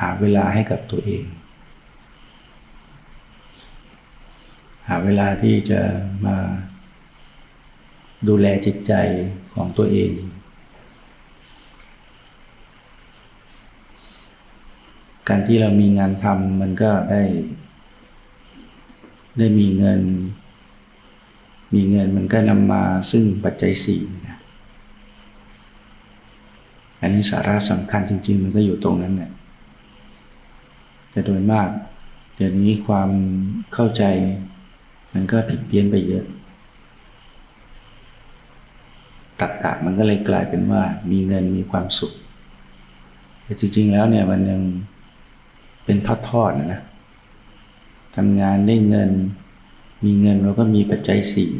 หาเวลาให้กับตัวเอง หาเวลาที่จะมาดูแลจิตใจของตัวเอง การที่เรามีงานทำมันก็ได้ ได้มีเงิน มีเงินมันก็นำมาซึ่งปัจจัยสี่นะอันนี้สาระสำคัญจริง ๆ มันก็อยู่ตรงนั้นแหละ แต่โดยมากเดี๋ยวนี้ความเข้าใจ มันก็ผิดเพี้ยนไปเยอะตักกะมันก็เลยกลายเป็นว่ามีเงินมีความสุข แต่จริง ๆ แล้วเนี่ยมันยังเป็นทอดๆนะนะทำงานได้เงิน มีเงินเราก็มีปัจจัยสี่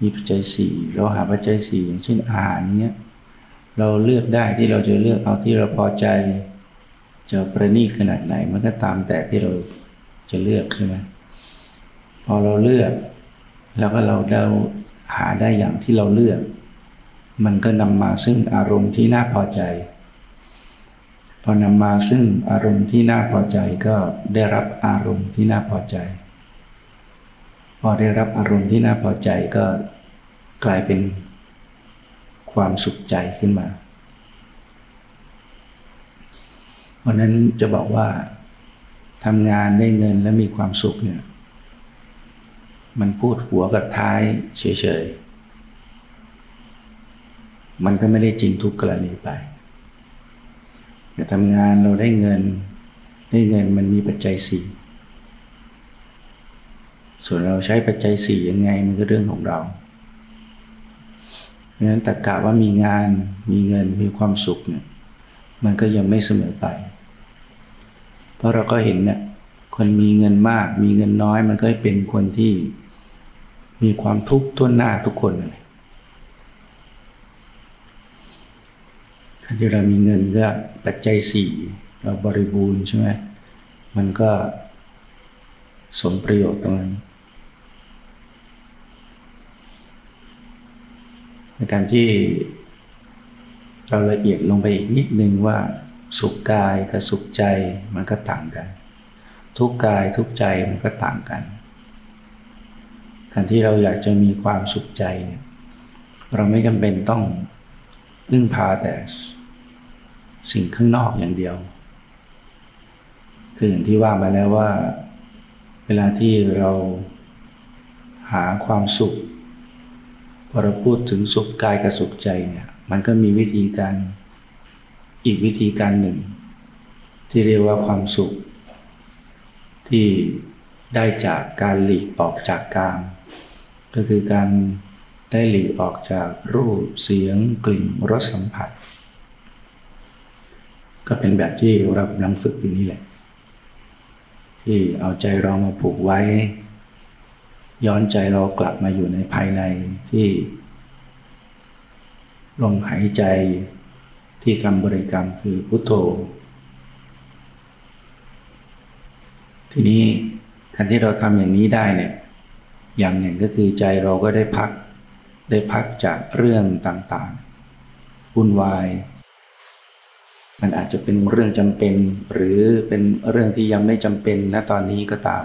มีปัจจัยสี่เราหาปัจจัยสี่อย่างเช่นอาหารเนี้ยเราเลือกได้ที่เราจะเลือกเอาที่เราพอใจ จะประณีตขนาดไหน มันก็ตามแต่ที่เราจะเลือกใช่ไหมพอเราเลือกแล้วก็เราเราหาได้อย่างที่เราเลือก มันก็นำมาซึ่งอารมณ์ที่น่าพอใจ พอนำมาซึ่งอารมณ์ที่น่าพอใจก็ได้รับอารมณ์ที่น่าพอใจ พอได้รับอารมณ์ที่น่าพอใจก็กลายเป็นความสุขใจขึ้นมา เพราะนั้นจะบอกว่าทำงานได้เงินและมีความสุขเนี่ย มันพูดหัวกับท้ายเฉยๆ มันก็ไม่ได้จริงทุกกรณีไปจะทำงานเราได้เงิน ได้เงินมันมีปัจจัยสี่ส่วนเราใช้ปัจจัยสี่ยังไงมันก็เรื่องของเราเพราะฉะนั้นตะกะว่ามีงานมีเงินมีความสุขเนี่ย มันก็ยังไม่เสมอไป เพราะเราก็เห็นเนี่ยคนมีเงินมาก มีเงินน้อย มันก็เป็นคนที่มีความทุกข์ทั่วหน้าทุกคนเลยที่เรามีเงินก็ปัจจัยสี่เราบริบูรณ์ใช่ไหมมันก็สมประโยชน์ตรงนั้นในการที่เราละเอียดลงไปอีกนิดนึงว่า สุขกายกับสุขใจมันก็ต่างกัน ทุกกายทุกใจมันก็ต่างกันการที่เราอยากจะมีความสุขใจเนี่ยเราไม่จำเป็นต้องพึ่งพาแต่สิ่งข้างนอกอย่างเดียว คืออย่างที่ว่ามาแล้วว่า เวลาที่เราหาความสุขพอเราพูดถึงสุขกายกับสุขใจเนี่ยมันก็มีวิธีการ อีกวิธีการหนึ่ง ที่เรียกว่าความสุข ที่ได้จากการหลีกออกจากกามก็คือการได้หลีกออกจากรูปเสียงกลิ่นรสสัมผัส ก็เป็นแบบที่เรากำลังฝึกอยู่นี่แหละ ที่เอาใจเรามาผูกไว้ ย้อนใจเรากลับมาอยู่ในภายในที่ลมหายใจ ที่คำบริกรรมคือพุทโธ ทีนี้การที่เราทำอย่างนี้ได้เนี่ยอย่างหนึ่งก็คือใจเราก็ได้พัก ได้พักจากเรื่องต่างๆวุ่นวาย มันอาจจะเป็นเรื่องจำเป็น หรือเป็นเรื่องที่ยังไม่จำเป็นนะตอนนี้ก็ตาม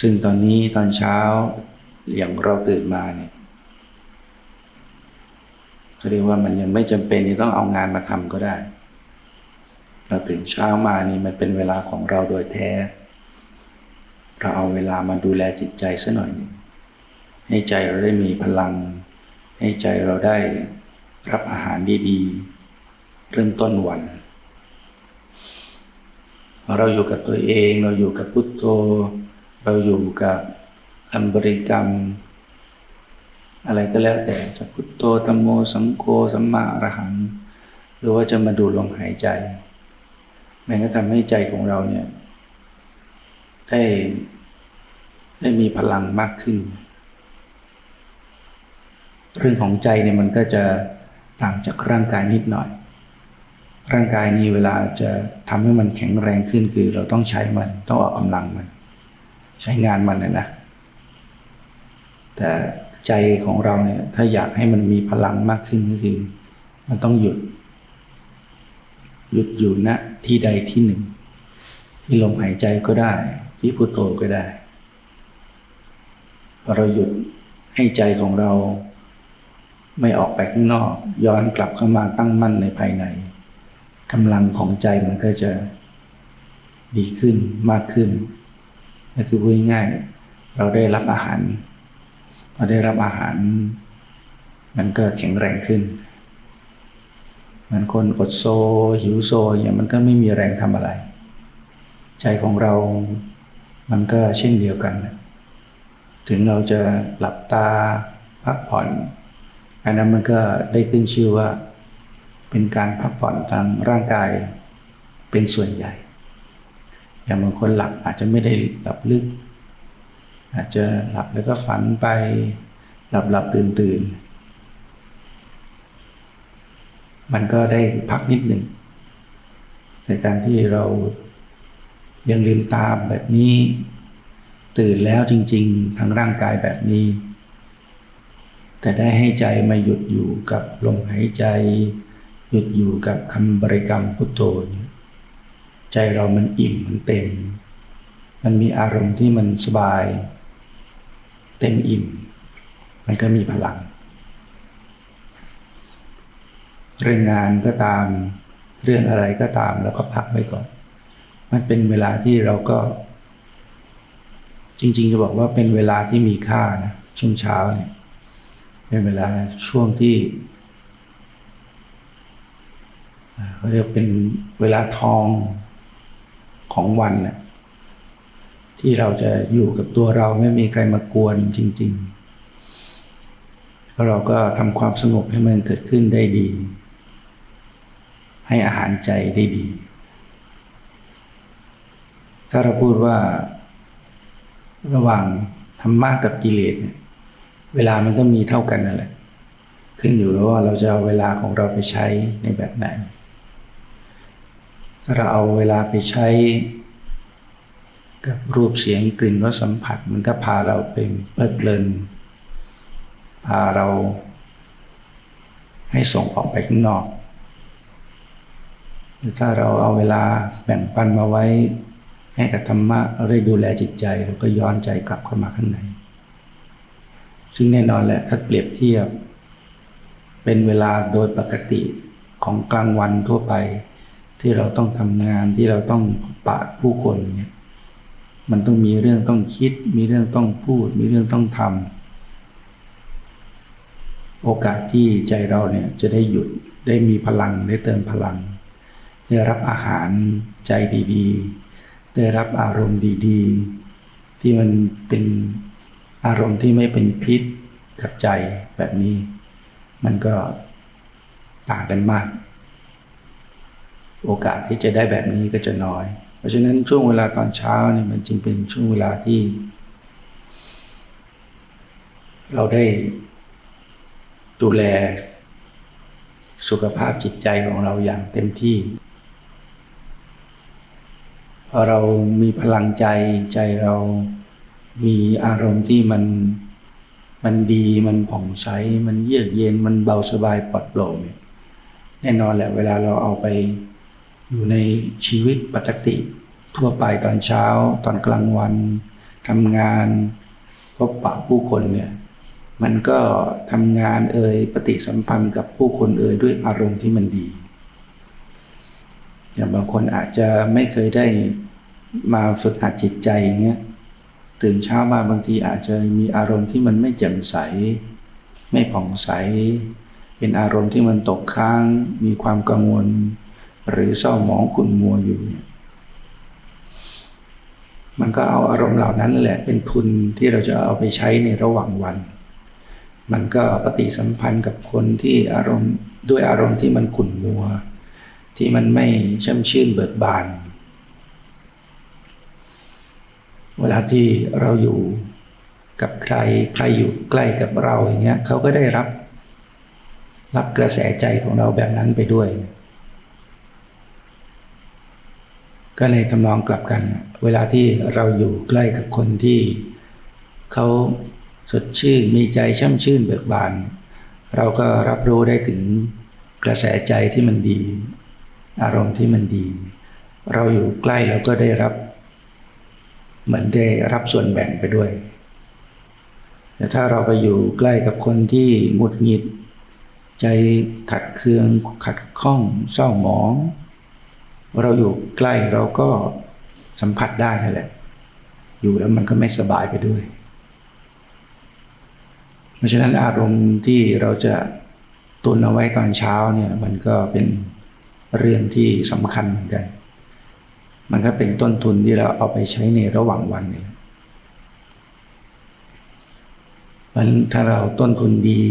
ซึ่งตอนนี้ตอนเช้าอย่างเราตื่นมาเนี่ย เขาเรียกว่ามันยังไม่จำเป็นที่ต้องเอางานมาทำก็ได้เราตื่นเช้ามานี่มันเป็นเวลาของเราโดยแท้ เราเอาเวลามาดูแลจิตใจซะหน่อยนึงให้ใจเราได้มีพลัง ให้ใจเราได้รับอาหารดีๆ เริ่มต้นวัน เราอยู่กับตัวเอง เราอยู่กับพุทโธ เราอยู่กับคำบริกรรม อะไรก็แล้วแต่จะพุทโธธรรมโมสังโฆสัมมาอรหังหรือว่าจะมาดูลมหายใจมันก็ทำให้ใจของเราเนี่ยได้ได้มีพลังมากขึ้น เรื่องของใจเนี่ยมันก็จะต่างจากร่างกายนิดหน่อย ร่างกายนี้เวลาจะทำให้มันแข็งแรงขึ้นคือเราต้องใช้มันต้องออกกำลังมัน ใช้งานมันนะนะแต่ ใจของเราเนี่ย ถ้าอยากให้มันมีพลังมากขึ้นก็คือมันต้องหยุด หยุดอยู่ณที่ใดที่หนึ่ง ที่ลมหายใจก็ได้ ที่พุโทโธก็ได้พอเราหยุดให้ใจของเรา ไม่ออกไปข้างนอก ย้อนกลับเข้ามาตั้งมั่นในภายในกำลังของใจมันก็จะดีขึ้นมากขึ้นนั่นคือพูดง่ายๆเราได้รับอาหาร พอได้รับอาหาร มันก็แข็งแรงขึ้นมันคนอดโซ หิวโซเนี่ยมันก็ไม่มีแรงทำอะไร ใจของเรา มันก็เช่นเดียวกัน ถึงเราจะหลับตาพักผ่อน อันนั้นมันก็ได้ขึ้นชื่อว่า เป็นการพักผ่อนทางร่างกายเป็นส่วนใหญ่ อย่างบางคนหลับอาจจะไม่ได้หลับลึก อาจจะหลับแล้วก็ฝันไปหลับหลับตื่นตื่นมันก็ได้พักนิดหนึ่งในการที่เรายังลืมตามแบบนี้ ตื่นแล้วจริง ๆทางร่างกายแบบนี้ แต่ได้ให้ใจมาหยุดอยู่กับลมหายใจ หยุดอยู่กับคำบริกรรมพุทโธใจเรามันอิ่มมันเต็ม มันมีอารมณ์ที่มันสบาย เต็มอิ่ม มันก็มีพลัง เรื่องงานก็ตาม เรื่องอะไรก็ตามแล้วก็พักไว้ก่อน มันเป็นเวลาที่เราก็ จริง ๆ จะบอกว่าเป็นเวลาที่มีค่านะช่วงเช้าเนี่ยเป็นเวลาช่วงที่เขาเรียกเป็นเวลาทองของวันน่ะ ที่เราจะอยู่กับตัวเราไม่มีใครมากวนจริงๆแล้วเราก็ทำความสงบให้มันเกิดขึ้นได้ดี ให้อาหารใจได้ดี ถ้าเราพูดว่า ระหว่างธรรมะกับกิเลสเนี่ยเวลามันก็มีเท่ากันนั่นแหละ ขึ้นอยู่กับว่าเราจะเอาเวลาของเราไปใช้ในแบบไหน ถ้าเราเอาเวลาไปใช้ กับรูปเสียงกลิ่นรสสัมผัส มันก็พาเราเป็นเพลิดเพลิน พาเรา ให้ส่งออกไปข้างนอกถ้าเราเอาเวลาแบ่งปันมาไว้ ให้กับธรรมะเราได้ดูแลจิตใจเราก็ย้อนใจกลับเข้ามาข้างใน ซึ่งแน่นอนแหละถ้าเปรียบเทียบ เป็นเวลาโดยปกติของกลางวันทั่วไป ที่เราต้องทำงานที่เราต้องปะผู้คนเนี่ย มันต้องมีเรื่องต้องคิด มีเรื่องต้องพูด มีเรื่องต้องทำโอกาสที่ใจเราเนี่ยจะได้หยุดได้มีพลังได้เติมพลัง ได้รับอาหารใจดีๆ ได้รับอารมณ์ดีๆ ที่มันเป็นอารมณ์ที่ไม่เป็นพิษกับใจแบบนี้ มันก็ต่างกันมาก โอกาสที่จะได้แบบนี้ก็จะน้อย ราะฉะนั้นช่วงเวลาตอนเช้าเนี่ยมันจึงเป็นช่วงเวลาที่ เราได้ดูแลสุขภาพจิตใจของเราอย่างเต็มที่ พอเรามีพลังใจใจเรามีอารมณ์ที่มันมันดีมันผ่องใส มันเยือกเย็นมันเบาสบายปลอดโปร่งแน่นอนแหละเวลาเราเอาไปอยู่ในชีวิตปกติ ทั่วไปตอนเช้า ตอนกลางวันทำงานพบปะผู้คนเนี่ยมันก็ทำงานเอ่ยปฏิสัมพันธ์กับผู้คนเอ่ยด้วยอารมณ์ที่มันดี อย่างบางคนอาจจะไม่เคยได้มาฝึกหัดจิตใจอย่างเงี้ยตื่นเช้ามาบางทีอาจจะมีอารมณ์ที่มันไม่แจ่มใส ไม่ผ่องใส เป็นอารมณ์ที่มันตกค้าง มีความกังวล หรือเศร้าหมองขุ่นมัวอยู่เนี่ย มันก็เอาอารมณ์เหล่านั้นแหละเป็นทุนที่เราจะเอาไปใช้ในระหว่างวัน มันก็ปฏิสัมพันธ์กับคนที่อารมณ์ด้วยอารมณ์ที่มันขุ่นมัว ที่มันไม่ช่ำชื่นเบิกบาน เวลาที่เราอยู่กับใครใครอยู่ใกล้กับเราอย่างเงี้ยเขาก็ได้รับ รับกระแสใจของเราแบบนั้นไปด้วย ก็ในทำนองกลับกัน เวลาที่เราอยู่ใกล้กับคนที่เขาสดชื่นมีใจช่ำชื่นเบิกบาน เราก็รับรู้ได้ถึงกระแสใจที่มันดี อารมณ์ที่มันดี เราอยู่ใกล้เราก็ได้รับ เหมือนได้รับส่วนแบ่งไปด้วย แต่ถ้าเราไปอยู่ใกล้กับคนที่หงุดหงิด ใจขัดเคืองขัดข้องเศร้าหมอง เราอยู่ใกล้เราก็สัมผัสได้นั่นแหละ อยู่แล้วมันก็ไม่สบายไปด้วย เพราะฉะนั้นอารมณ์ที่เราจะตุนเอาไว้ตอนเช้าเนี่ยมันก็เป็นเรื่องที่สำคัญเหมือนกัน มันก็เป็นต้นทุนที่เราเอาไปใช้ในระหว่างวันนี่มันถ้าเราต้นทุนดี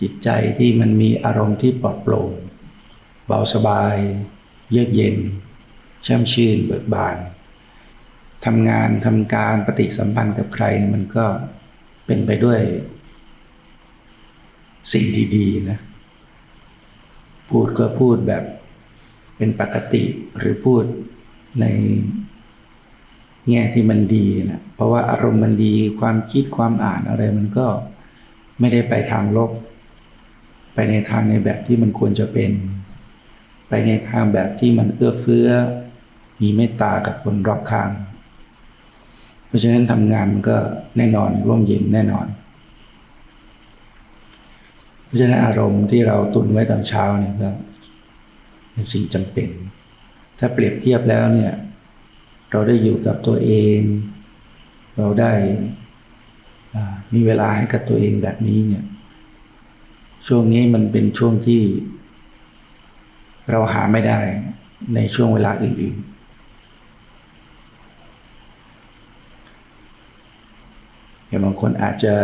จิตใจที่มันมีอารมณ์ที่ปลอดโปร่งเบาสบาย เยือกเย็นช่มชื่นเบิกบานทำงานทำการปฏิสัมพันธ์กับใครมันก็เป็นไปด้วย สิ่งดีๆนะ พูดก็พูดแบบเป็นปกติหรือพูดในแง่ที่มันดีนะเพราะว่าอารมณ์มันดีความคิดความอ่านอะไรมันก็ไม่ได้ไปทางลบ ไปในทางในแบบที่มันควรจะเป็น ไปในทางแบบที่มันเอื้อเฟื้อ มีเมตตากับคนรอบข้าง เพราะฉะนั้นทำงานมันก็แน่นอนร่วมเย็นแน่นอน เพราะฉะนั้นอารมณ์ที่เราตุนไว้ตอนเช้าเนี่ยก็เป็นสิ่งจำเป็น ถ้าเปรียบเทียบแล้วเนี่ยเราได้อยู่กับตัวเอง เราได้มีเวลาให้กับตัวเองแบบนี้เนี่ยช่วงนี้มันเป็นช่วงที่ เราหาไม่ได้ในช่วงเวลาอื่นๆอย่างบางคนอาจจะ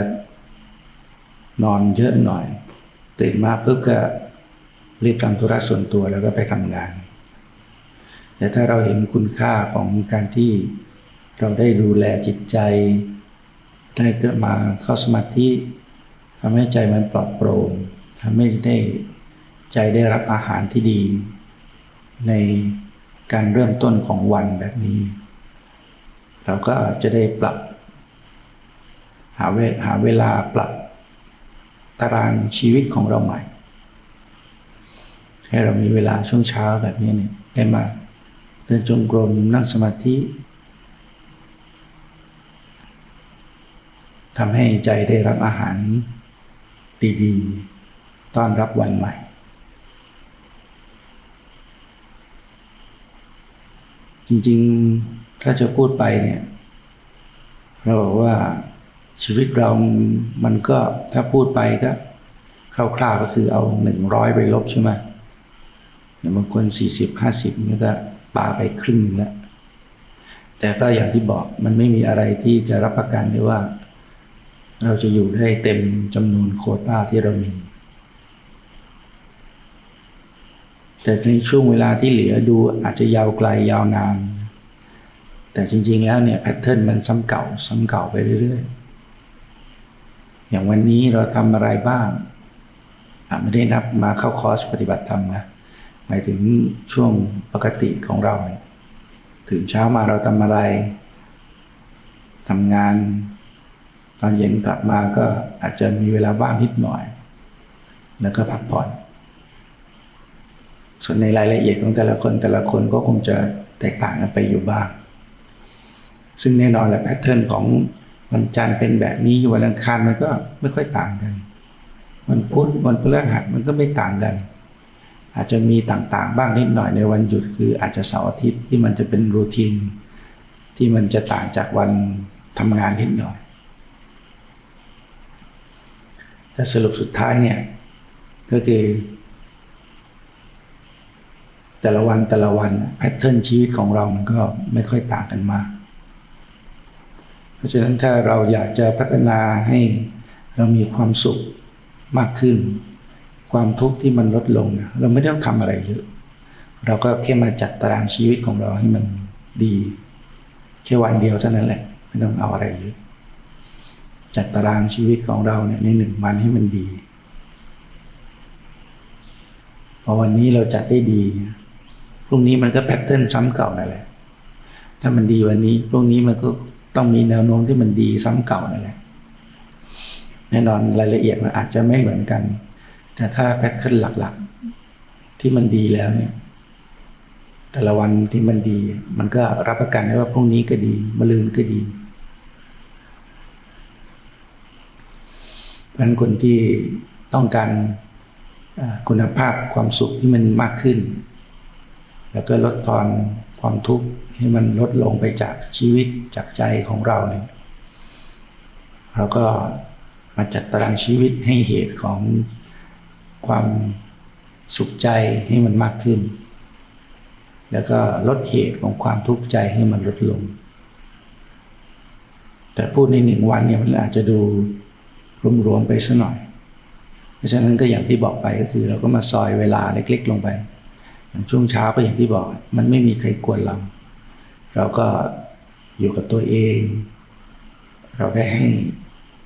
นอนเยอะหน่อย ตื่นมาปุ๊บก็รีบทำธุระส่วนตัวแล้วก็ไปทำงาน แต่ถ้าเราเห็นคุณค่าของการที่เราได้ดูแลจิตใจ ได้เกิดมาเข้าสมาธิทำให้ใจมันปลอดโปร่งทำให้ได้ ใจได้รับอาหารที่ดี ในการเริ่มต้นของวันแบบนี้ เราก็จะได้ปรับ หาเวหาเวลาปรับตารางชีวิตของเราใหม่ ให้เรามีเวลาช่วงเช้าแบบนี้เนี่ยได้มาเดินจงกรมนั่งสมาธิทำให้ใจได้รับอาหารดีๆต้อนรับวันใหม่ จริงๆถ้าจะพูดไปเนี่ย เราบอกว่าชีวิตเรา มันก็ถ้าพูดไปก็คร่าวๆก็คือเอาหนึ่งร้อยไปลบใช่ไหมอย่างบางคนสี่สิบห้าสิบนี่ก็ปาไปครึ่งแล้ว แต่ก็อย่างที่บอกมันไม่มีอะไรที่จะรับประกันได้ว่า เราจะอยู่ได้เต็มจำนวนโคต้าที่เรามี แต่ในช่วงเวลาที่เหลือดูอาจจะยาวไกลยาวนาน แต่จริง ๆ แล้วเนี่ยแพทเทิร์นมันซ้ำเก่าซ้ำเก่าไปเรื่อยๆ อย่างวันนี้เราทำอะไรบ้างไม่ได้นับมาเข้าคอร์สปฏิบัติธรรมนะหมายถึงช่วงปกติของเรา ถึงเช้ามาเราทำอะไรทำงาน ตอนเย็นกลับมาก็อาจจะมีเวลาบ้างนิดหน่อย แล้วก็พักผ่อน ส่วนในรายละเอียดของแต่ละคนแต่ละคนก็คงจะแตกต่างกันไปอยู่บ้าง ซึ่งแน่นอนแหละแพทเทิร์นของวันจันทร์เป็นแบบนี้วันอังคารมันก็ไม่ค่อยต่างกันวันพุธวันพฤหัสมันก็ไม่ต่างกัน อาจจะมีต่างๆ บ้างนิดหน่อยในวันหยุดคืออาจจะเสาร์อาทิตย์ที่มันจะเป็นรูทีนที่มันจะต่างจากวันทำงานนิดหน่อย แต่สรุปสุดท้ายเนี่ยก็คือ แต่ละวันแต่ละวันแพทเทิร์นชีวิตของเรามันก็ไม่ค่อยต่างกันมาก เพราะฉะนั้นถ้าเราอยากจะพัฒนาให้เรามีความสุขมากขึ้น ความทุกข์ที่มันลดลงนะเราไม่ต้องทำอะไรเยอะ เราก็แค่มาจัดตารางชีวิตของเราให้มันดี แค่วันเดียวเท่านั้นแหละ ไม่ต้องเอาอะไรเยอะ จัดตารางชีวิตของเราเนี่ยในหนึ่งวันให้มันดีพอวันนี้เราจัดได้ดี พรุ่งนี้มันก็ pattern ซ้ำเก่านั่นแหละ ถ้ามันดีวันนี้พรุ่งนี้มันก็ต้องมีแนวโน้มที่มันดีซ้ำเก่านั่นแหละ แน่นอนรายละเอียดมันอาจจะไม่เหมือนกัน แต่ถ้า pattern หลักๆ ที่มันดีแล้วเนี่ย แต่ละวันที่มันดี มันก็รับประกันได้ว่าพรุ่งนี้ก็ดีมะรืนก็ดีเพราะนั้นคนที่ต้องการคุณภาพความสุขที่มันมากขึ้น แล้วก็ลดทอนความทุกข์ให้มันลดลงไปจากชีวิตจากใจของเราเนี่ยเราก็มาจัดตารางชีวิตให้เหตุของความสุขใจให้มันมากขึ้น แล้วก็ลดเหตุของความทุกข์ใจให้มันลดลง แต่พูดในหนึ่งวันเนี่ยมันอาจจะดูรวมๆไปสัหน่อย เพราะฉะนั้นก็อย่างที่บอกไปก็คือ เราก็มาซอยเวลาเล็ก ๆ ลงไป ช่วงเช้าก็อย่างที่บอก มันไม่มีใครกวนเรา เราก็อยู่กับตัวเอง เราได้ให้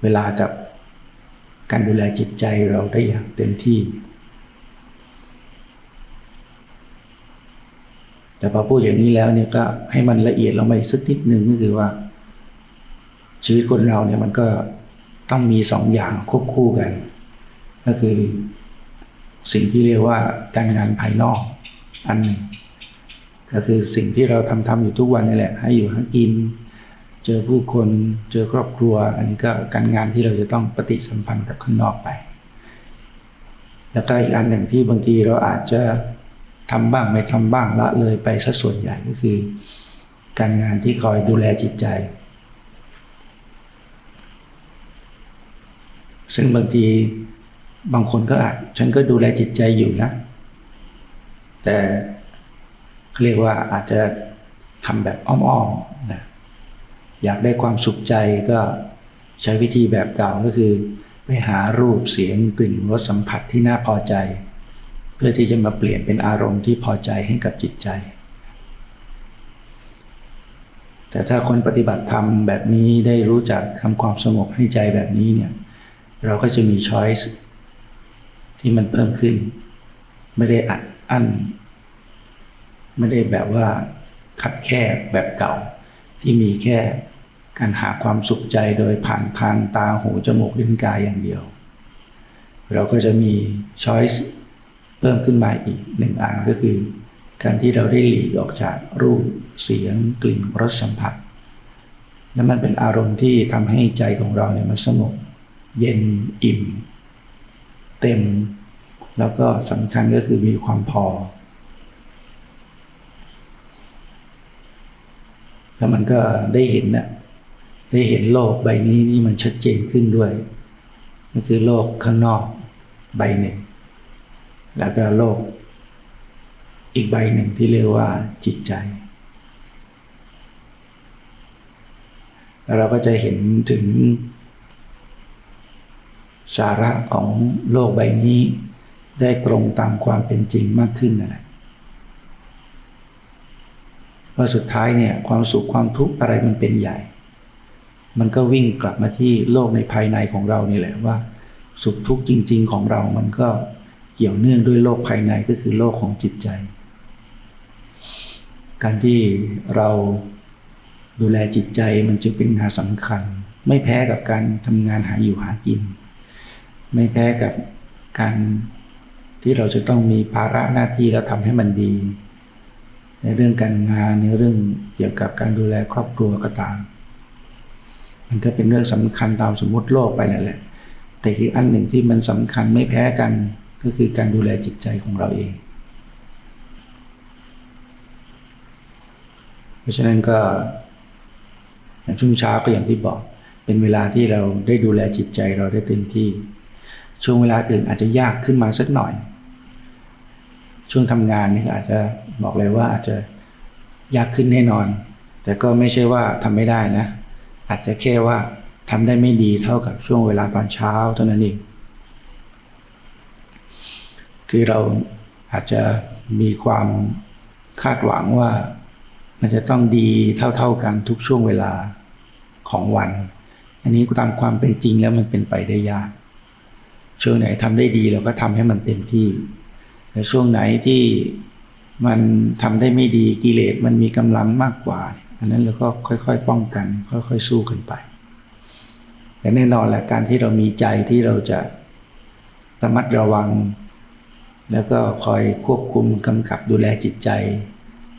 เวลากับการดูแลจิตใจเราได้อย่างเต็มที่ แต่พอพูดอย่างนี้แล้วเนี่ยก็ให้มันละเอียดลงไปสักนิดนึงก็คือว่า ชีวิตคนเราเนี่ยมันก็ต้องมีสองอย่างควบคู่กัน ก็คือสิ่งที่เรียกว่าการงานภายนอก อันหนึ่งก็คือสิ่งที่เราทำทำอยู่ทุกวันนี่แหละ ให้อยู่หากิน เจอผู้คนเจอครอบครัว อันนี้ก็การงานที่เราจะต้องปฏิสัมพันธ์กับข้างนอกไป แล้วก็อีกอันหนึ่งที่บางทีเราอาจจะทำบ้างไม่ทำบ้างละเลยไปซะส่วนใหญ่ก็คือ การงานที่คอยดูแลจิตใจ ซึ่งบางทีบางคนก็อาจฉันก็ดูแลจิตใจอยู่นะ แต่เรียกว่าอาจจะทำแบบอ้อมๆนะอยากได้ความสุขใจก็ใช้วิธีแบบเก่าก็คือ ไปหารูปเสียงกลิ่นรสสัมผัสที่น่าพอใจ เพื่อที่จะมาเปลี่ยนเป็นอารมณ์ที่พอใจให้กับจิตใจ แต่ถ้าคนปฏิบัติธรรมแบบนี้ได้รู้จักทำความสงบให้ใจแบบนี้เนี่ยเราก็จะมีช้อยส์ที่มันเพิ่มขึ้น ไม่ได้อัด อั้นไม่ได้แบบว่าคัดแคบแบบเก่า ที่มีแค่การหาความสุขใจโดยผ่านทางตาหูจมูกลิ้นกายอย่างเดียว เราก็จะมีช้อยส์เพิ่มขึ้นมาอีกหนึ่งอันก็คือ การที่เราได้หลีกออกจากรูปเสียงกลิ่นรสสัมผัส และมันเป็นอารมณ์ที่ทำให้ใจของเราเนี่ยมันสงบเย็นอิ่ม เต็ม แล้วก็สำคัญก็คือมีความพอ แล้วมันก็ได้เห็นนะได้เห็นโลกใบนี้นี่มันชัดเจนขึ้นด้วยนั่นคือโลกข้างนอกใบหนึ่ง แล้วก็โลก อีกใบหนึ่งที่เรียกว่าจิตใจ เราก็จะเห็นถึงสาระของโลกใบนี้ ได้ตรงตามความเป็นจริงมากขึ้นนั่นแหละว่าสุดท้ายเนี่ยความสุขความทุกข์อะไรมันเป็นใหญ่ มันก็วิ่งกลับมาที่โลกในภายในของเรานี่แหละว่า สุขทุกข์จริง ๆ ของเรามันก็เกี่ยวเนื่องด้วยโลกภายในก็คือโลกของจิตใจ การที่เราดูแลจิตใจมันจึงเป็นงานสำคัญ ไม่แพ้กับการทำงานหาอยู่หากิน ไม่แพ้กับการ ที่เราจะต้องมีภาระหน้าที่แล้วทำให้มันดี ในเรื่องการงานในเรื่องเกี่ยวกับการดูแลครอบครัวก็ตาม มันก็เป็นเรื่องสำคัญตามสมมติโลกไปนั่นแหละ แต่อีกอันหนึ่งที่มันสำคัญไม่แพ้กันก็คือการดูแลจิตใจของเราเอง เพราะฉะนั้นก็อย่างช่วงเช้าก็อย่างที่บอก เป็นเวลาที่เราได้ดูแลจิตใจเราได้เต็มที่ ช่วงเวลาอื่นอาจจะยากขึ้นมาสักหน่อย ช่วงทำงานนี่อาจจะบอกเลยว่าอาจจะยากขึ้นแน่นอน แต่ก็ไม่ใช่ว่าทำไม่ได้นะ อาจจะแค่ว่าทำได้ไม่ดีเท่ากับช่วงเวลาตอนเช้าเท่านั้นเองคือเราอาจจะมีความคาดหวังว่ามันจะต้องดีเท่าๆกันทุกช่วงเวลาของวัน อันนี้ตามความเป็นจริงแล้วมันเป็นไปได้ยาก ช่วงไหนทำได้ดีเราก็ทำให้มันเต็มที่ แต่ช่วงไหนที่มันทำได้ไม่ดีกิเลสมันมีกำลังมากกว่า อันนั้นเราก็ค่อย ๆ ป้องกัน ค่อย ๆ สู้กันไป แต่แน่นอนแหละการที่เรามีใจที่เราจะระมัดระวัง แล้วก็คอยควบคุมกำกับดูแลจิตใจ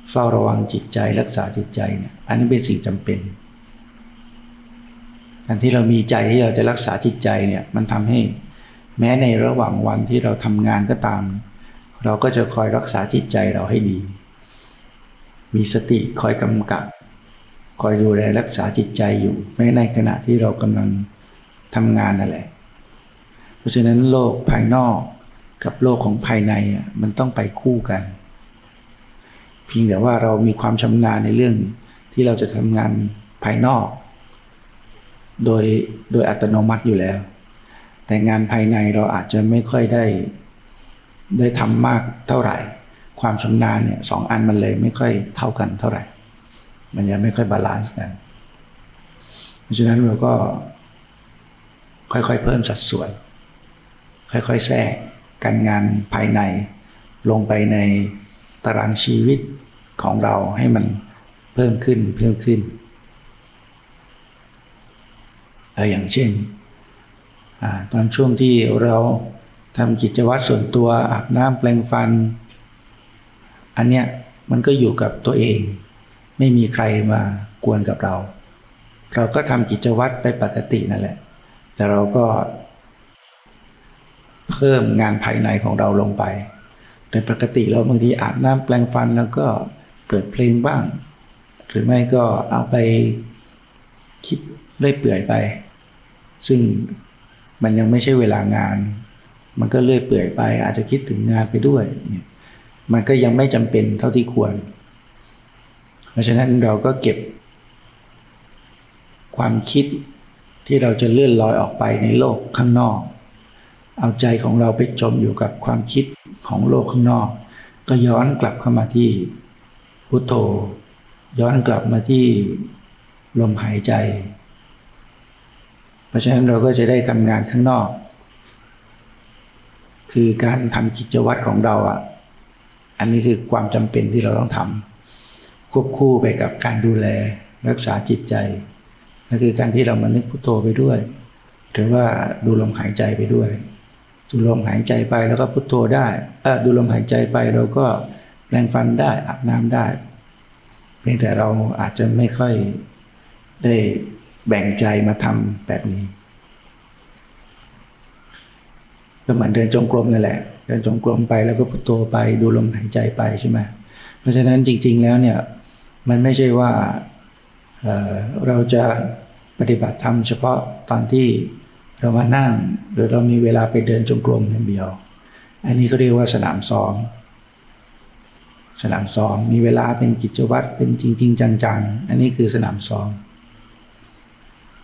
เฝ้าระวังจิตใจ รักษาจิตใจเนี่ยอันนี้เป็นสิ่งจำเป็นการที่เรามีใจที่เราจะรักษาจิตใจเนี่ยมันทำให้แม้ในระหว่างวันที่เราทำงานก็ตามเเราก็จะคอยรักษาจิตใจเราให้ดี มีสติคอยกำกับ คอยดูแลรักษาจิตใจอยู่แม้ในขณะที่เรากำลังทำงานนั่นแหละเพราะฉะนั้นโลกภายนอกกับโลกของภายในอะมันต้องไปคู่กัน เพียงแต่ว่าเรามีความชำนาญในเรื่องที่เราจะทำงานภายนอก โดยโดยอัตโนมัติอยู่แล้ว แต่งานภายในเราอาจจะไม่ค่อยได้ ได้ทำมากเท่าไหร่ ความชำนาญเนี่ยสองอันมันเลยไม่ค่อยเท่ากันเท่าไหร่ มันยังไม่ค่อย balance กัน เพราะฉะนั้นเราก็ค่อยๆเพิ่มสัดส่วน ค่อยๆแทรกการงานภายใน ลงไปในตารางชีวิตของเราให้มันเพิ่มขึ้นเพิ่มขึ้นอออย่างเช่นอตอนช่วงที่เรา ทำกิจวัตรส่วนตัวอาบน้ำแปรงฟัน อันเนี้ยมันก็อยู่กับตัวเอง ไม่มีใครมากวนกับเรา เราก็ทำกิจวัตรไปปกตินั่นแหละ แต่เราก็ เพิ่มงานภายในของเราลงไปโดยปกติเราบางทีอาบน้ำแปลงฟันแล้วก็เปิดเพลงบ้าง หรือไม่ก็เอาไปคิดเลื่อยเปื่อยไป ซึ่งมันยังไม่ใช่เวลางาน มันก็เลื่อยเปื่อยไป อาจจะคิดถึงงานไปด้วยเนี่ยมันก็ยังไม่จำเป็นเท่าที่ควร เพราะฉะนั้นเราก็เก็บ ความคิดที่เราจะเลื่อนลอยออกไปในโลกข้างนอก เอาใจของเราไปจมอยู่กับความคิดของโลกข้างนอก ก็ย้อนกลับเข้ามาที่พุทโธ ย้อนกลับมาที่ลมหายใจ เพราะฉะนั้นเราก็จะได้ทำงานข้างนอก คือการทำกิจวัตรของเราอะ อันนี้คือความจำเป็นที่เราต้องทำควบคู่ไปกับการดูแลรักษาจิตใจ ก็คือการที่เรามานึกพุทโธไปด้วย หรือว่าดูลมหายใจไปด้วย ดูลมหายใจไปแล้วก็พุทโธได้เออดูลมหายใจไปเราก็แปรงฟันได้อาบน้ำได้เพียงแต่เราอาจจะไม่ค่อยได้แบ่งใจมาทำแบบนี้ ก็เหมือนเดินจงกรมนั่นแหละ เดินจงกรมไปแล้วก็พุทโธไปดูลมหายใจไปใช่ไหมเพราะฉะนั้นจริง ๆ แล้วเนี่ยมันไม่ใช่ว่าเเราจะปฏิบัติธรรมเฉพาะตอนที่เรามานั่งหรือเรามีเวลาไปเดินจงกรมอย่างเดียว อันนี้เขาเรียกว่าสนามซ้อมสนามซ้อมมีเวลาเป็นกิจวัตรเป็นจริงๆจังๆ อันนี้คือสนามซ้อม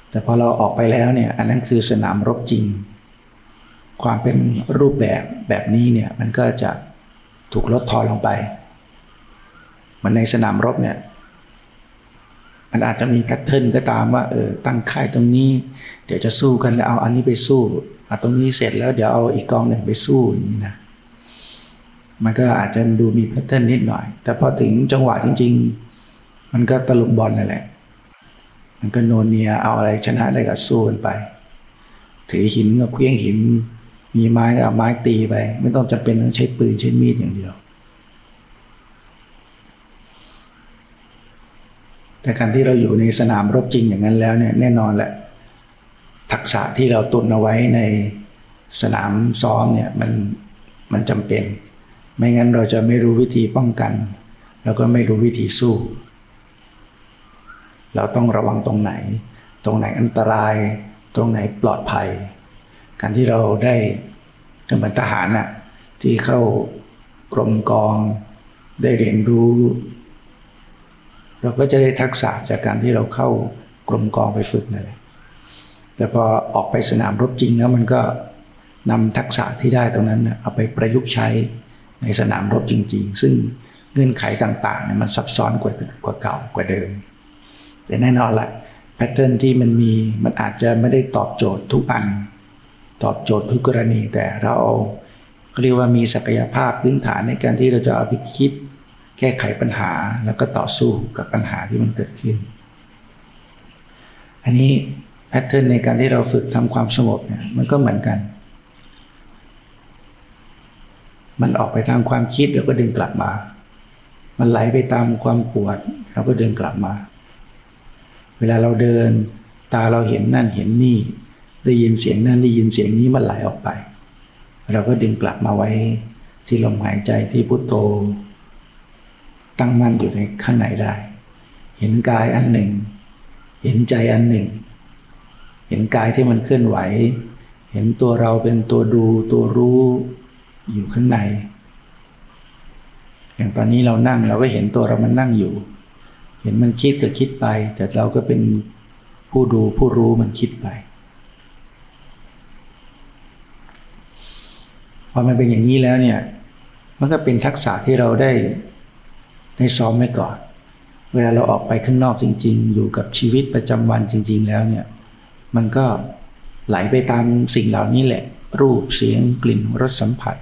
แต่พอเราออกไปแล้วเนี่ยอันนั้นคือสนามรบจริง ความเป็นรูปแบบแบบนี้เนี่ยมันก็จะถูกลดทอนลงไปมันในสนามรบเนี่ย มันอาจจะมีแพทเทิร์นก็ตามว่าเออตั้งค่ายตรงนี้ เดี๋ยวจะสู้กันแล้วเอาอันนี้ไปสู้เอาตรงนี้เสร็จแล้วเดี๋ยวเอาอีกกองหนึ่งไปสู้อย่างนี้นะมันก็อาจจะดูมีแพทเทิร์นนิดหน่อย แต่พอถึงจังหวะจริง ๆ มันก็ตะลุมบอลนั่นแหละ มันก็โนเนียเอาอะไรชนะได้ก็สู้กันไป ถือหินก็เคลี้ยงหิน มีไม้ก็เอาไม้ตีไป ไม่ต้องจำเป็นต้องใช้ปืนใช้มีดอย่างเดียว แต่การที่เราอยู่ในสนามรบจริงอย่างนั้นแล้วเนี่ยแน่นอนแหละ ทักษะที่เราตุนเอาไว้ในสนามซ้อมเนี่ยมันมันจำเป็น ไม่งั้นเราจะไม่รู้วิธีป้องกัน แล้วก็ไม่รู้วิธีสู้ เราต้องระวังตรงไหน ตรงไหนอันตราย ตรงไหนปลอดภัย การที่เราได้เหมือนทหารน่ะที่เข้ากรมกอง ได้เรียนรู้ เราก็จะได้ทักษะจากการที่เราเข้ากรมกองไปฝึกนั่นแหละแต่พอออกไปสนามรบจริงแล้วมันก็นำทักษะที่ได้ตรงนั้นเอาไปประยุกต์ใช้ในสนามรบจริง ๆ ซึ่งเงื่อนไขต่างๆเนี่ยมันซับซ้อนกว่ากว่าเก่ากว่าเดิม แต่แน่นอนละแพทเทิร์นที่มันมีมันอาจจะไม่ได้ตอบโจทย์ทุกอัน ตอบโจทย์ทุกกรณีแต่เราเขาเรียกว่ามีศักยภาพพื้นฐานในการที่เราจะเอาไปคิด แก้ไขปัญหาแล้วก็ต่อสู้กับปัญหาที่มันเกิดขึ้น อันนี้แพทเทิร์นในการที่เราฝึกทำความสงบเนี่ยมันก็เหมือนกัน มันออกไปทางความคิดแล้วก็ดึงกลับมา มันไหลไปตามความปวดเราก็เดินกลับมา เวลาเราเดิน ตาเราเห็นนั่นเห็นนี่ ได้ยินเสียงนั่นได้ยินเสียงนี้มันไหลออกไป เราก็ดึงกลับมาไว้ที่ลมหายใจที่พุทโธ ตั้งมั่นอยู่ในข้างในได้ เห็นกายอันหนึ่ง เห็นใจอันหนึ่ง เห็นกายที่มันเคลื่อนไหว เห็นตัวเราเป็นตัวดูตัวรู้อยู่ข้างใน อย่างตอนนี้เรานั่งเราก็เห็นตัวเรามันนั่งอยู่ เห็นมันคิดก็คิดไป แต่เราก็เป็นผู้ดูผู้รู้มันคิดไป พอมันเป็นอย่างนี้แล้วเนี่ย มันก็เป็นทักษะที่เราได้ได้ซ้อมไว้ก่อน เวลาเราออกไปข้างนอกจริง ๆ อยู่กับชีวิตประจำวันจริง ๆ แล้วเนี่ย มันก็ไหลไปตามสิ่งเหล่านี้แหละ รูปเสียงกลิ่นรสสัมผัส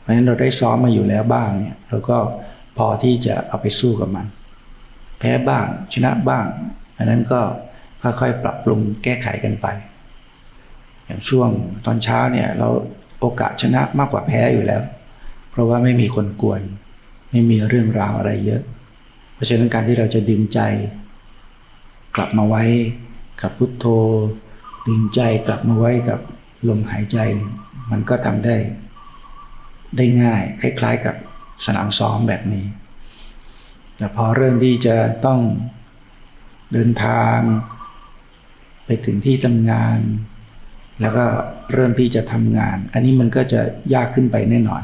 เพราะฉะนั้นเราได้ซ้อมมาอยู่แล้วบ้างเนี่ยเราก็พอที่จะเอาไปสู้กับมัน แพ้บ้างชนะบ้าง อันนั้นก็ค่อยๆปรับปรุงแก้ไขกันไป อย่างช่วงตอนเช้าเนี่ยเราโอกาสชนะมากกว่าแพ้อยู่แล้ว เพราะว่าไม่มีคนกวน ไม่มีเรื่องราวอะไรเยอะ เพราะฉะนั้นการที่เราจะดึงใจ กลับมาไว้กับพุทโธ ดึงใจกลับมาไว้กับลมหายใจ มันก็ทำได้ ได้ง่าย คล้าย ๆ กับสนามซ้อมแบบนี้ แต่พอเริ่มที่จะต้องเดินทาง ไปถึงที่ทำงาน แล้วก็เริ่มที่จะทำงาน อันนี้มันก็จะยากขึ้นไปแน่นอน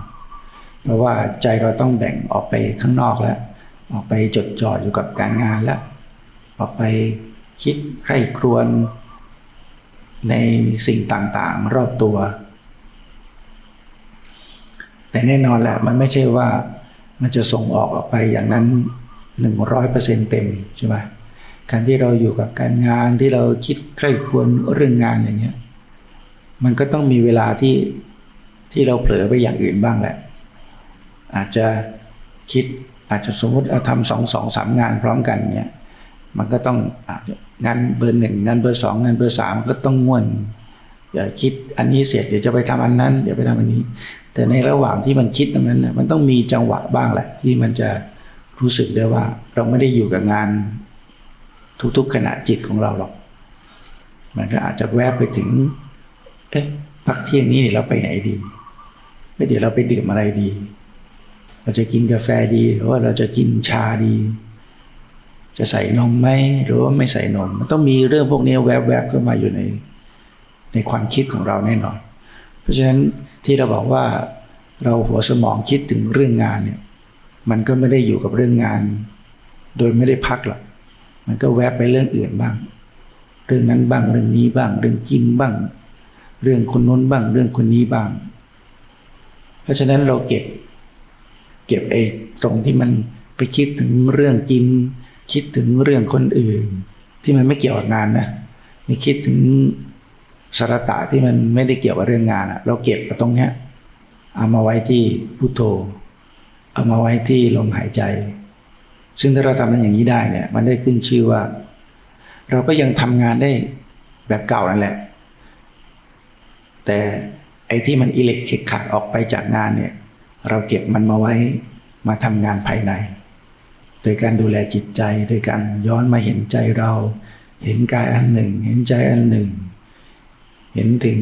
เพราะว่าใจเราต้องแบ่งออกไปข้างนอกแล้ว ออกไปจดจ่ออยู่กับการงานแล้ว ออกไปคิดใคร่ครวญในสิ่งต่างๆ รอบตัว แต่แน่นอนแหละมันไม่ใช่ว่ามันจะส่งออกออกไปอย่างนั้น 100%เต็มใช่ไหมการที่เราอยู่กับการงานที่เราคิดใคร่ครวญเรื่องงานอย่างเงี้ย มันก็ต้องมีเวลาที่ที่เราเผลอไปอย่างอื่นบ้างแหละ อาจจะคิดอาจจะสมมติเราทำสองสองสามงานพร้อมกันเนี่ยมันก็ต้องงานเบอร์หนึ่งงานเบอร์สองงานเบอร์สามก็ต้องง่วนอย่าคิดอันนี้เสร็จเดี๋ยวจะไปทำอันนั้น เดี๋ยวไปทำอันนี้ แต่ในระหว่างที่มันคิดตรงนั้นนะมันต้องมีจังหวะบ้างแหละ ที่มันจะรู้สึกได้ว่า เราไม่ได้อยู่กับงานทุกๆขณะจิตของเราหรอก มันก็อาจจะแวบไปถึง อ๊ะพักเที่ยงนี้เราไปไหนดีเดี๋ยวเราไปดื่มอะไรดี เราจะกินกาแฟดี หรือว่าเราจะกินชาดี จะใส่นมไหมหรือว่าไม่ใส่นม มันต้องมีเรื่องพวกนี้แวบๆเข้ามาอยู่ใน ในความคิดของเราแน่นอน เพราะฉะนั้นที่เราบอกว่าเราหัวสมองคิดถึงเรื่องงานเนี่ย มันก็ไม่ได้อยู่กับเรื่องงาน โดยไม่ได้พักหรอก มันก็แวบไปเรื่องอื่นบ้าง เรื่องนั้นบ้างเรื่องนี้บ้าง เรื่องกินบ้าง เรื่องคนน้นบ้าง เรื่องคนนี้บ้าง เพราะฉะนั้นเราเก็บ เก็บไอ้ตรงที่มันไปคิดถึงเรื่องกิน คิดถึงเรื่องคนอื่น ที่มันไม่เกี่ยวกับงานนะไม่คิดถึงสารตะที่มันไม่ได้เกี่ยวกับเรื่องงานอะเราเก็บตรงเนี้ยเอามาไว้ที่พุโทโธ เอามาไว้ที่ลมหายใจ ซึ่งถ้าเราทำมันอย่างนี้ได้เนี่ย มันได้ขึ้นชื่อว่า เราก็ยังทำงานได้แบบเก่านั่นแหละ แต่ไอ้ที่มันอิเล็กทริกขาดออกไปจากงานเนี่ย เราเก็บมันมาไว้มาทำงานภายใน โดยการดูแลจิตใจ โดยการย้อนมาเห็นใจเรา เห็นกายอันหนึ่ง เห็นใจอันหนึ่ง เห็นถึง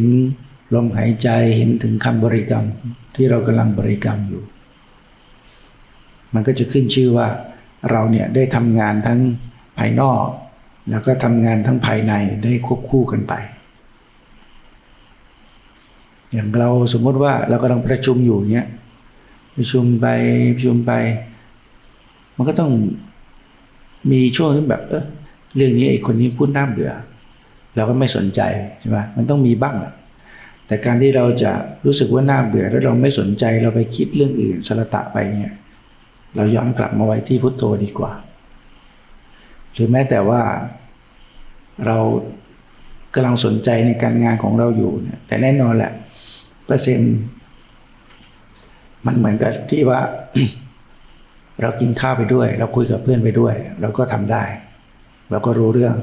ลมหายใจ เห็นถึงคำบริกรรมที่เรากำลังบริกรรมอยู่ มันก็จะขึ้นชื่อว่า เราเนี่ยได้ทำงานทั้งภายนอก แล้วก็ทำงานทั้งภายในได้ควบคู่กันไป อย่างเราสมมติว่าเรากำลังประชุมอยู่เนี้ยประชุมไปประชุมไป มันก็ต้องมีช่วงที่แบบเออเรื่องนี้ไอ้คนนี้พูดน่าเบื่อ เราก็ไม่สนใจใช่ไหมมันต้องมีบ้างแหละแต่การที่เราจะรู้สึกว่าน่าเบื่อแล้วเราไม่สนใจเราไปคิดเรื่องอื่นสารตะไปเนี่ยเราย้อนกลับมาไว้ที่พุทโธดีกว่า หรือแม้แต่ว่าเรากำลังสนใจในการงานของเราอยู่เนี่ยแต่แน่นอนแหละ เปอร์เซ็นต์มันเหมือนกับที่ว่า เรากินข้าวไปด้วย เราคุยกับเพื่อนไปด้วย เราก็ทำได้ เราก็รู้เรื่อง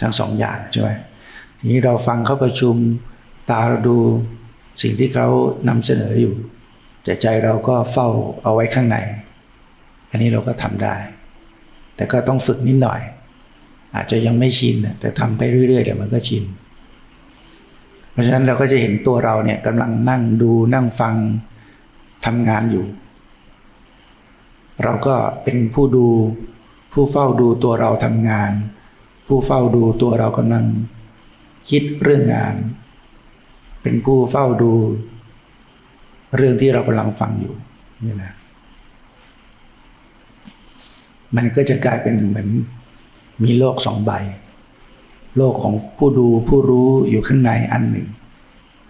ทั้งสองอย่างใช่ไหมทีนี้เราฟังเขาประชุมตาเราดูสิ่งที่เขานำเสนออยู่แต่ใจเราก็เฝ้าเอาไว้ข้างใน อันนี้เราก็ทำได้ แต่ก็ต้องฝึกนิดหน่อย อาจจะยังไม่ชินแต่ทำไปเรื่อยๆเดี๋ยวมันก็ชิน ราะฉะนั้นเราก็จะเห็นตัวเราเนี่ยกำลังนั่งดูนั่งฟังทำงานอยู่ เราก็เป็นผู้ดูผู้เฝ้าดูตัวเราทำงาน ผู้เฝ้าดูตัวเรากำลังคิดเรื่องงาน เป็นผู้เฝ้าดู เรื่องที่เรากำลังฟังอยู่นี่นะมันก็จะกลายเป็นเหมือนมีโลกสองใบ โลกของผู้ดูผู้รู้อยู่ข้างในอันหนึ่ง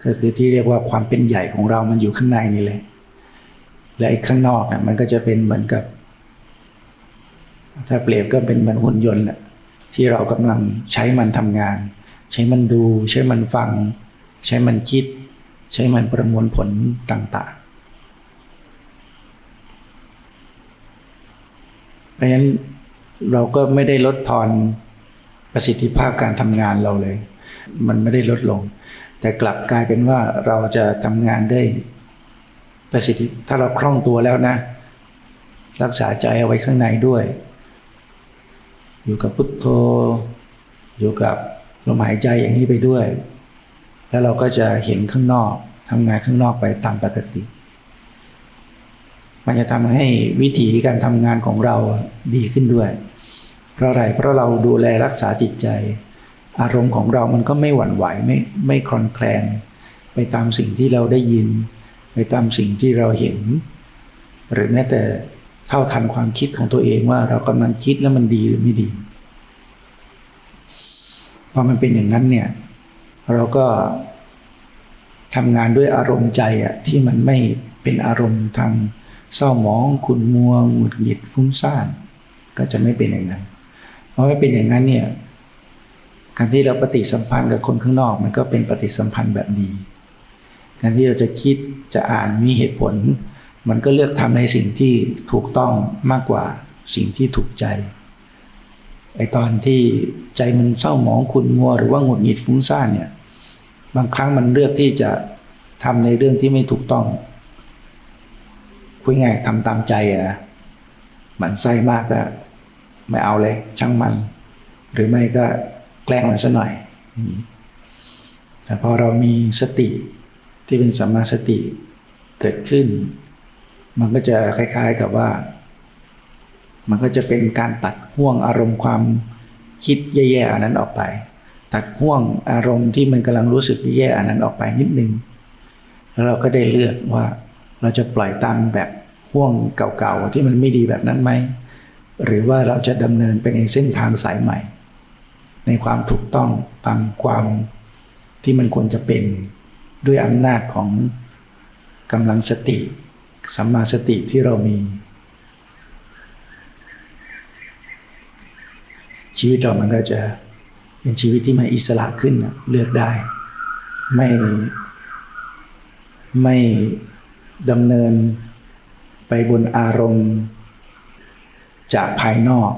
ก็คือที่เรียกว่าความเป็นใหญ่ของเรามันอยู่ข้างในนี่เลย และไอ้ข้างนอกนะมันก็จะเป็นเหมือนกับ ถ้าเปรียบก็เป็นเหมือนหุ่นยนต์ที่เรากำลังใช้มันทำงาน ใช้มันดูใช้มันฟัง ใช้มันคิด ใช้มันประมวลผลต่างๆ เพราะฉะนั้นเราก็ไม่ได้ลดทอน ประสิทธิภาพการทำงานเราเลย มันไม่ได้ลดลง แต่กลับกลายเป็นว่าเราจะทำงานได้ประสิทธิถ้าเราคล่องตัวแล้วนะ รักษาใจเอาไว้ข้างในด้วย อยู่กับพุทโธ อยู่กับลมหายใจอย่างนี้ไปด้วย แล้วเราก็จะเห็นข้างนอกทำงานข้างนอกไปตามปกติ มันจะทำให้วิถีการทำงานของเราดีขึ้นด้วย ราะอะไรเพราะเราดูแลรักษาจิตใจ อารมณ์ของเรามันก็ไม่หวั่นไหวไม่ไม่คลอนแคลนไปตามสิ่งที่เราได้ยิน ไปตามสิ่งที่เราเห็น หรือแม้แต่เท่าทันความคิดของตัวเองว่าเรากำลังคิดแล้วมันดีหรือไม่ดีพอมันเป็นอย่างนั้นเนี่ยเราก็ทำงานด้วยอารมณ์ใจอะที่มันไม่เป็นอารมณ์ทางเศร้าหมองขุนมัวหงุดหงิดฟุ้งซ่าน ก็จะไม่เป็นอย่างนั้น เพราะไม่เป็นอย่างนั้นเนี่ยการที่เราปฏิสัมพันธ์กับคนข้างนอกมันก็เป็นปฏิสัมพันธ์แบบดี การที่เราจะคิดจะอ่านมีเหตุผล มันก็เลือกทำในสิ่งที่ถูกต้องมากกว่าสิ่งที่ถูกใจไอตอนที่ใจมันเศร้าหมองขุ่นมัวหรือว่าหงุดหงิดฟุ้งซ่านเนี่ยบางครั้งมันเลือกที่จะทำในเรื่องที่ไม่ถูกต้องพูดง่ายทำตามใจอะนะมันไส้มากก็ ไม่เอาเลย ช่างมัน หรือไม่ก็แกล้งมันซะหน่อยแต่พอเรามีสติที่เป็นสัมมาสติเกิดขึ้น มันก็จะคล้าย ๆกับว่า มันก็จะเป็นการตัดห่วงอารมณ์ความคิดแย่ๆอันนั้นออกไป ตัดห่วงอารมณ์ที่มันกำลังรู้สึกแย่ๆอันนั้นออกไปนิดนึง แล้วเราก็ได้เลือกว่าเราจะปล่อยตามแบบห่วงเก่าๆที่มันไม่ดีแบบนั้นไหม หรือว่าเราจะดำเนินไปในเส้นทางสายใหม่ ในความถูกต้องตามความที่มันควรจะเป็นด้วยอำนาจของกำลังสติสัมมาสติที่เรามี ชีวิตเรามันก็จะเป็นชีวิตที่มันอิสระขึ้นเลือกได้ ไม่ไม่ดำเนินไปบนอารมณ์ จากภายนอก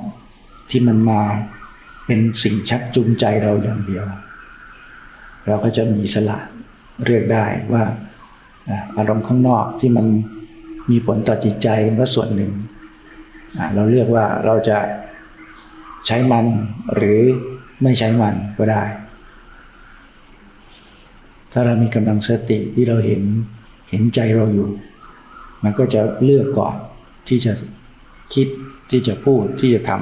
ที่มันมาเป็นสิ่งชักจูงใจเราอย่างเดียว เราก็จะมีสละเรียกได้ว่าอารมณ์ข้างนอกที่มันมีผลต่อจิตใจก็ส่วนหนึ่ง เราเลือกว่าเราจะใช้มันหรือไม่ใช้มันก็ได้ ถ้าเรามีกำลังสติที่เราเห็นเห็นใจเราอยู่ มันก็จะเลือกก่อนที่จะคิด ที่จะพูดที่จะทำ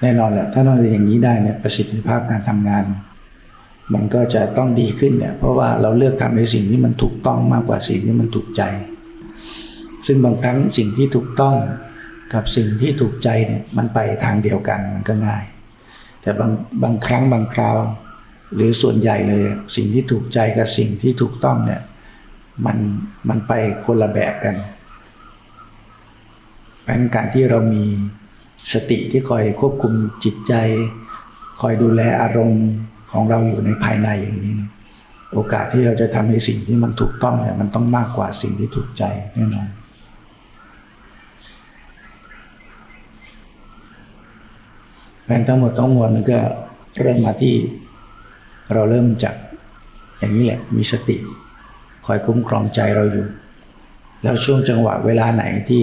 แน่นอนแหละถ้าเราเรียนอย่างนี้ได้เนี่ยประสิทธิภาพการทำงาน มันก็จะต้องดีขึ้นเนี่ยเพราะว่าเราเลือกทำในสิ่งที่มันถูกต้องมากกว่าสิ่งที่มันถูกใจ ซึ่งบางครั้งสิ่งที่ถูกต้องกับสิ่งที่ถูกใจเนี่ยมันไปทางเดียวกันมันก็ง่าย แต่บางบางครั้งบางคราว หรือส่วนใหญ่เลยสิ่งที่ถูกใจกับสิ่งที่ถูกต้องเนี่ย มันมันไปคนละแบบกันเพราะการที่เรามีสติที่คอยควบคุมจิตใจ คอยดูแลอารมณ์ของเราอยู่ในภายในอย่างนี้โอกาสที่เราจะทำในสิ่งที่มันถูกต้องเนี่ยมันต้องมากกว่าสิ่งที่ถูกใจแน่นอนแผนทั้งหมดทั้งมวลมันก็เริ่มมาที่เราเริ่มจากอย่างนี้แหละมีสติ อยคุ้มครองใจเราอยู่ แล้วช่วงจังหวะเวลาไหนที่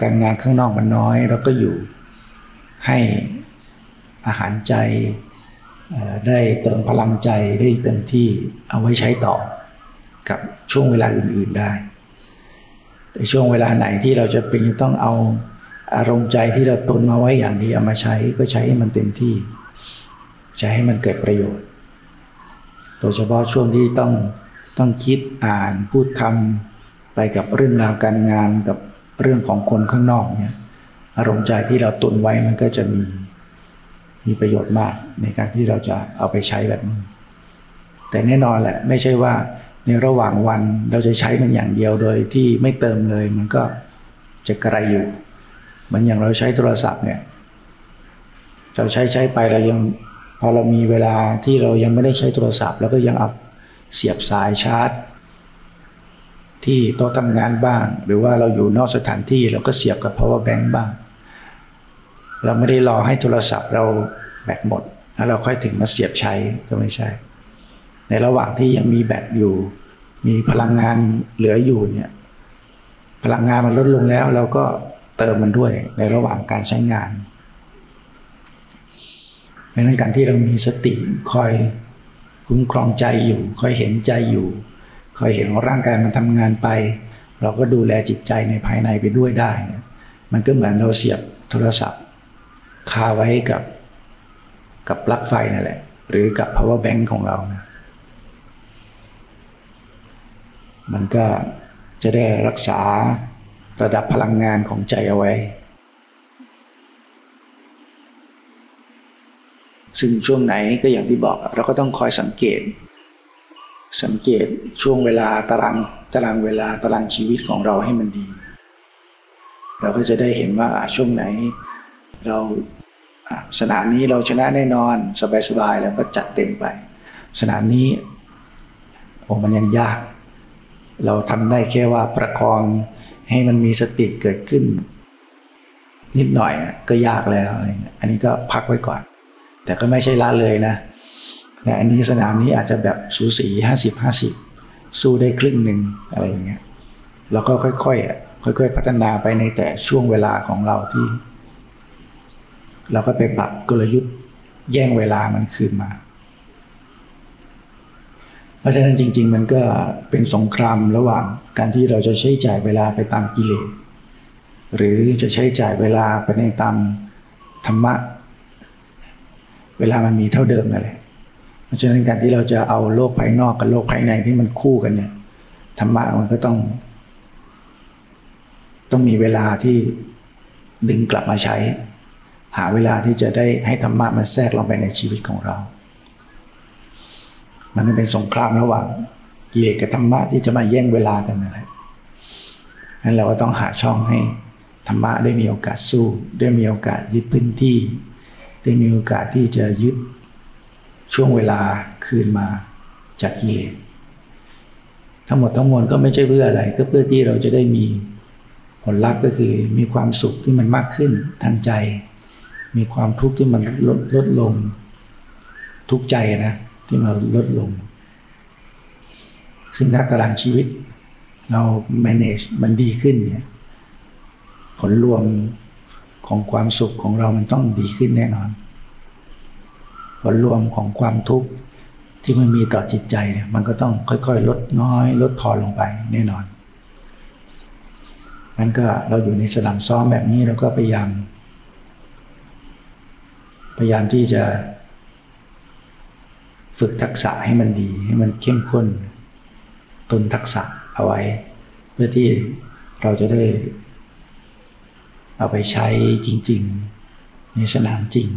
การงานข้างนอกมันน้อยเราก็อยู่ให้อาหารใจได้เติมพลังใจได้เต็มที่เอาไว้ใช้ต่อกับช่วงเวลาอื่นๆได้ แต่ช่วงเวลาไหนที่เราจะเป็นต้องเอาอารมณ์ใจที่เราตุนมาไว้อย่างนี้เอามาใช้ก็ใช้ให้มันเต็มที่ ใช้ให้มันเกิดประโยชน์ โดยเฉพาะช่วงที่ต้อง ต้องคิดอ่านพูดทำไปกับเรื่องราวการงานกับเรื่องของคนข้างนอกเนี่ยอารมณ์ใจที่เราตุนไว้มันก็จะมีมีประโยชน์มากในการที่เราจะเอาไปใช้แบบนี้ แต่แน่นอนแหละไม่ใช่ว่าในระหว่างวันเราจะใช้มันอย่างเดียวโดยที่ไม่เติมเลยมันก็จะกระไรอยู่เหมือนอย่างเราใช้โทรศัพท์เนี่ย เราใช้ใช้ไปเรายังพอเรามีเวลาที่เรายังไม่ได้ใช้โทรศัพท์ แล้วก็ยังเอา เสียบสายชาร์จ ที่โต๊ะทำงานบ้าง หรือว่าเราอยู่นอกสถานที่เราก็เสียบกับ power bank บ้าง เราไม่ได้รอให้โทรศัพท์เราแบตหมดแล้วเราค่อยถึงมาเสียบใช้ก็ไม่ใช่ ในระหว่างที่ยังมีแบตอยู่ มีพลังงานเหลืออยู่เนี่ยพลังงานมันลดลงแล้ว เราก็เติมมันด้วยในระหว่างการใช้งานเพราะนั้นการที่เรามีสติคอย คุ้มครองใจอยู่ คอยเห็นใจอยู่ คอยเห็นว่าร่างกายมันทำงานไป เราก็ดูแลจิตใจในภายในไปด้วยได้ มันก็เหมือนเราเสียบโทรศัพท์คาไว้กับกับปลั๊กไฟนั่นแหละ หรือกับ power bank ของเรานะมันก็จะได้รักษาระดับพลังงานของใจเอาไว้ ซึ่งช่วงไหนก็อย่างที่บอกเราก็ต้องคอยสังเกต สังเกตช่วงเวลาตารางตารางเวลาตารางชีวิตของเราให้มันดี เราก็จะได้เห็นว่าช่วงไหน เราสนามนี้เราชนะแน่นอนสบายๆแล้วก็จัดเต็มไป สนามนี้โอ้มันยังยาก เราทำได้แค่ว่าประคองให้มันมีสติเกิดขึ้น นิดหน่อยก็ยากแล้วอันนี้ก็พักไว้ก่อน แต่ก็ไม่ใช่ละเลยนะแต่อันนี้สนามนี้อาจจะแบบสูสีห้าสิบห้าสิบสู้ได้ครึ่งหนึ่งอะไรอย่างเงี้ยเราก็ค่อยๆค่อย ๆ พัฒนาไปในแต่ช่วงเวลาของเราที่ เราก็ไปปรับกลยุทธ์แย่งเวลามันคืนมา เพราะฉะนั้นจริง ๆ มันก็เป็นสงครามระหว่างการที่เราจะใช้จ่ายเวลาไปตามกิเลสหรือจะใช้จ่ายเวลาไปในตามธรรมะ เวลามันมีเท่าเดิมนั่นแหละเพราะฉะนั้นการที่เราจะเอาโลกภายนอกกับโลกภายในที่มันคู่กันเนี่ยธรรมะมันก็ต้อง ต้องมีเวลาที่ดึงกลับมาใช้ หาเวลาที่จะได้ให้ธรรมะมันแทรกลงไปในชีวิตของเรา มันเป็นสงครามระหว่างกิเลสกับธรรมะที่จะมาแย่งเวลากันอะไรนั้นเราก็ต้องหาช่องให้ธรรมะได้มีโอกาสสู้ ได้มีโอกาสยึดพื้นที่ ได้มีโอกาสที่จะยึดช่วงเวลาคืนมาจากกิเลสทั้งหมดทั้งมวลก็ไม่ใช่เพื่ออะไร ก็เพื่อที่เราจะได้มีผลลัพธ์ก็คือมีความสุขที่มันมากขึ้นทางใจ มีความทุกข์ที่มันลดลดลง ทุกใจนะที่มันลดลง ซึ่งถ้าตารางชีวิต เรา manage มันดีขึ้นเนี่ยผลรวม ของความสุขของเรามันต้องดีขึ้นแน่นอน ผลรวมของความทุกข์ที่มันมีต่อจิตใจเนี่ยมันก็ต้องค่อยๆ ลดน้อย ลดทอนลงไปแน่นอนนั้นก็เราอยู่ในสนามซ้อมแบบนี้เราก็พยายาม พยายามที่จะฝึกทักษะให้มันดีให้มันเข้มข้นตุนทักษะเอาไว้ เพื่อที่เราจะได้ เอาไปใช้จริง ๆ ในสนามจริง